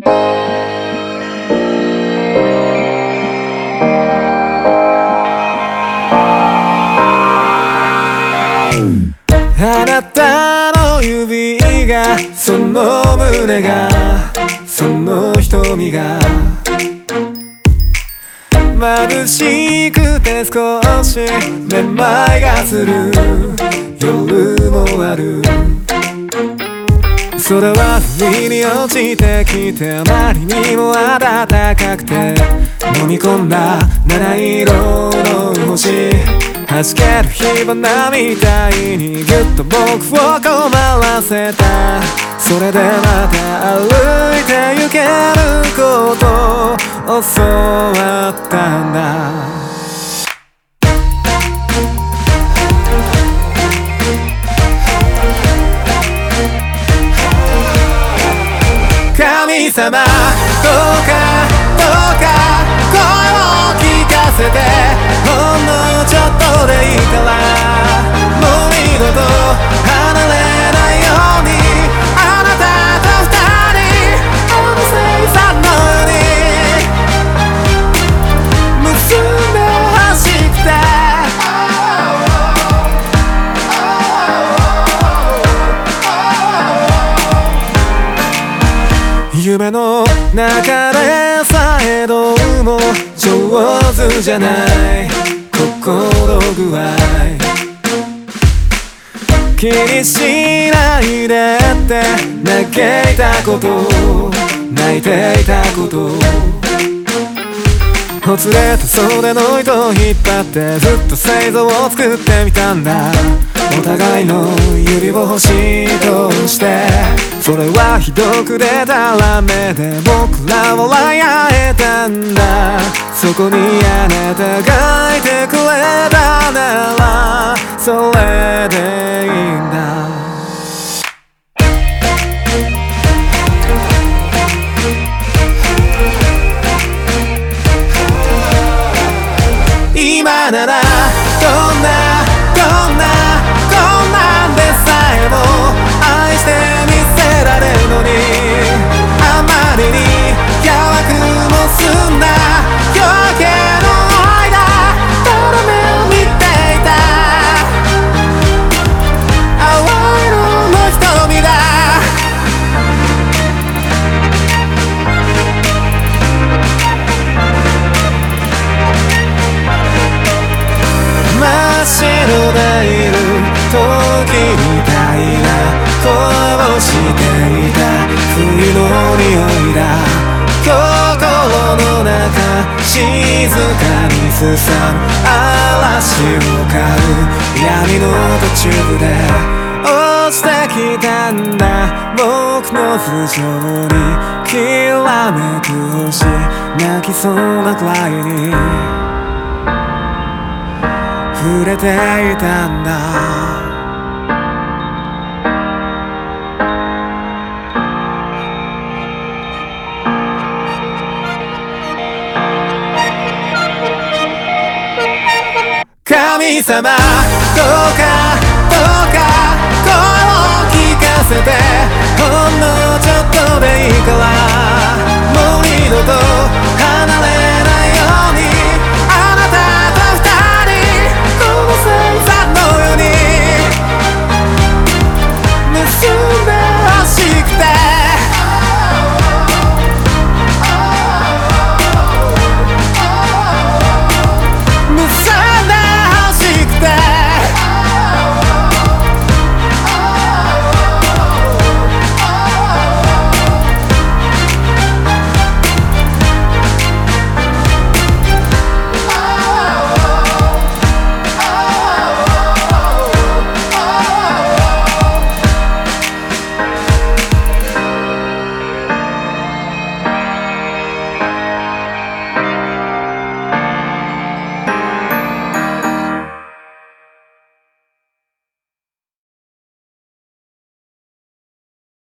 あなたの指がその胸がその瞳が眩しくて少しめまいがする。夜もある。空は不意に落ちてきてあまりにも暖かくて飲み込んだ七色の星。弾ける火花みたいにぎゅっと僕を困らせた。それでまた歩いて行けることを教わったんだ。様。どうかどうか声を聞かせてほんのちょっとでいい。夢の中でさえどうも上手じゃない。心具合。気にしないでって嘆いたこと。泣いていたこと。ほつれた袖の糸を引っ張ってずっと製造を作ってみたんだ。お互いの指を欲しいとしてそれはひどく出たらめで僕らを笑えたんだ。そこにあなたがいてくれたならそれでいいんだ。今ならどんなしていた。冬の匂いだ。心の中静かにすさむ嵐を飼う闇の途中で。落ちてきたんだ。僕の頭上にきらめく星泣きそうなくらいに。触れていたんだ。神様どうか